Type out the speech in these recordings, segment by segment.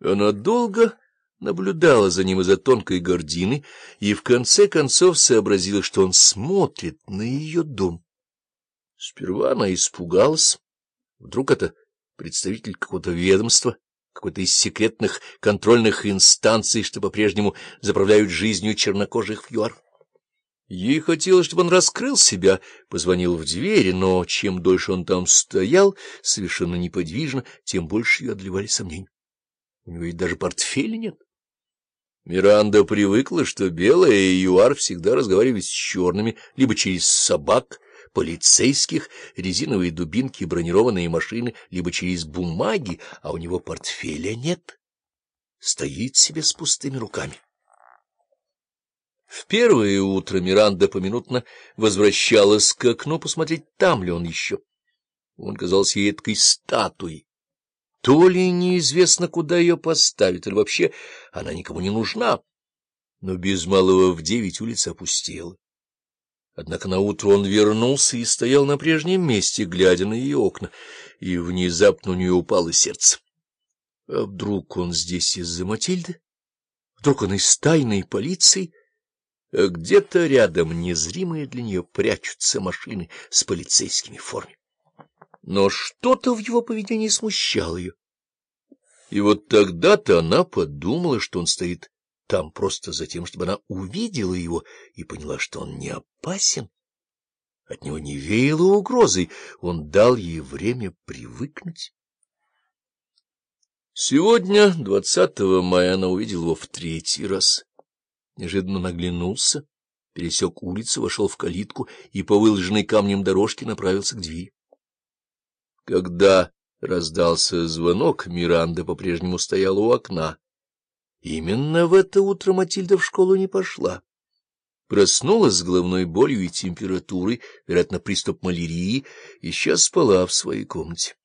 Она долго наблюдала за ним из-за тонкой гордины и в конце концов сообразила, что он смотрит на ее дом. Сперва она испугалась. Вдруг это представитель какого-то ведомства, какой-то из секретных контрольных инстанций, что по-прежнему заправляют жизнью чернокожих в ЮАР. Ей хотелось, чтобы он раскрыл себя, позвонил в двери, но чем дольше он там стоял, совершенно неподвижно, тем больше ее одолевали сомнения. У него ведь даже портфеля нет. Миранда привыкла, что белая и ЮАР всегда разговаривают с черными, либо через собак, полицейских, резиновые дубинки, бронированные машины, либо через бумаги, а у него портфеля нет. Стоит себе с пустыми руками. В первое утро Миранда поминутно возвращалась к окну посмотреть, там ли он еще. Он казался ей эткой статуей. То ли неизвестно, куда ее поставить, или вообще она никому не нужна. Но без малого в девять улица опустела. Однако наутро он вернулся и стоял на прежнем месте, глядя на ее окна, и внезапно у нее упало сердце. А вдруг он здесь из-за Матильды? Вдруг он из тайной полиции? А где-то рядом незримые для нее прячутся машины с полицейскими форме. Но что-то в его поведении смущало ее. И вот тогда-то она подумала, что он стоит там просто за тем, чтобы она увидела его и поняла, что он не опасен. От него не веяло угрозой, он дал ей время привыкнуть. Сегодня, 20 мая, она увидела его в третий раз. Неожиданно наглянулся, пересек улицу, вошел в калитку и по выложенной камнем дорожке направился к двери. Когда раздался звонок, Миранда по-прежнему стояла у окна. Именно в это утро Матильда в школу не пошла. Проснулась с головной болью и температурой, вероятно, приступ малярии, и сейчас спала в своей комнате.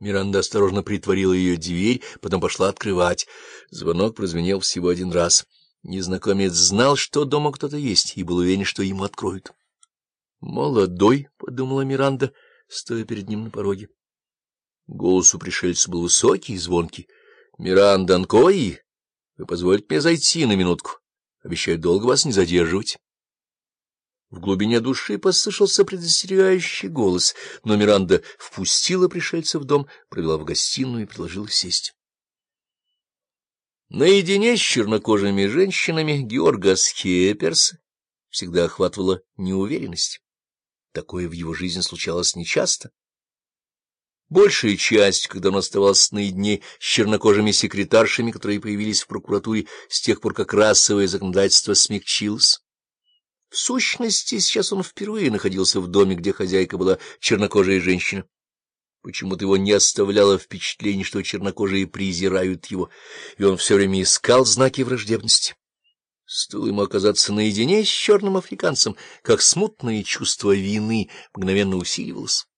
Миранда осторожно притворила ее дверь, потом пошла открывать. Звонок прозвенел всего один раз. Незнакомец знал, что дома кто-то есть, и был уверен, что ему откроют. «Молодой», — подумала Миранда, — стоя перед ним на пороге. Голос у пришельца был высокий и звонкий. — Миранда Анкои, вы позволите мне зайти на минутку? Обещаю долго вас не задерживать. В глубине души послышался предостерегающий голос, но Миранда впустила пришельца в дом, провела в гостиную и предложила сесть. Наедине с чернокожими женщинами Георга Схеперс всегда охватывала неуверенность. Такое в его жизни случалось нечасто. Большая часть, когда он оставался наедине с чернокожими секретаршами, которые появились в прокуратуре с тех пор, как расовое законодательство смягчилось. В сущности, сейчас он впервые находился в доме, где хозяйка была чернокожая женщина. Почему-то его не оставляло впечатление, что чернокожие презирают его, и он все время искал знаки враждебности. Стоило ему оказаться наедине с черным африканцем, как смутное чувство вины мгновенно усиливалось.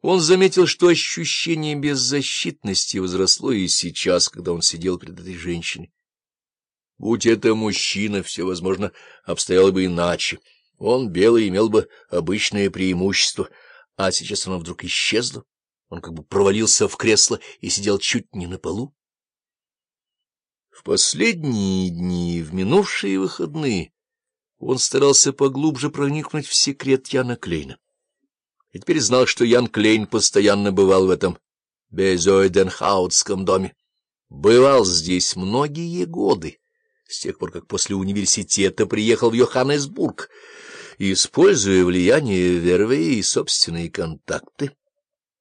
Он заметил, что ощущение беззащитности возросло и сейчас, когда он сидел перед этой женщиной. Будь это мужчина, все, возможно, обстояло бы иначе. Он, белый, имел бы обычное преимущество, а сейчас оно вдруг исчезло. Он как бы провалился в кресло и сидел чуть не на полу. В последние дни, в минувшие выходные, он старался поглубже проникнуть в секрет Яна Клейна. И теперь знал, что Ян Клейн постоянно бывал в этом Безойденхаутском доме. Бывал здесь многие годы, с тех пор, как после университета приехал в Йоханнесбург, используя влияние Вервея и собственные контакты.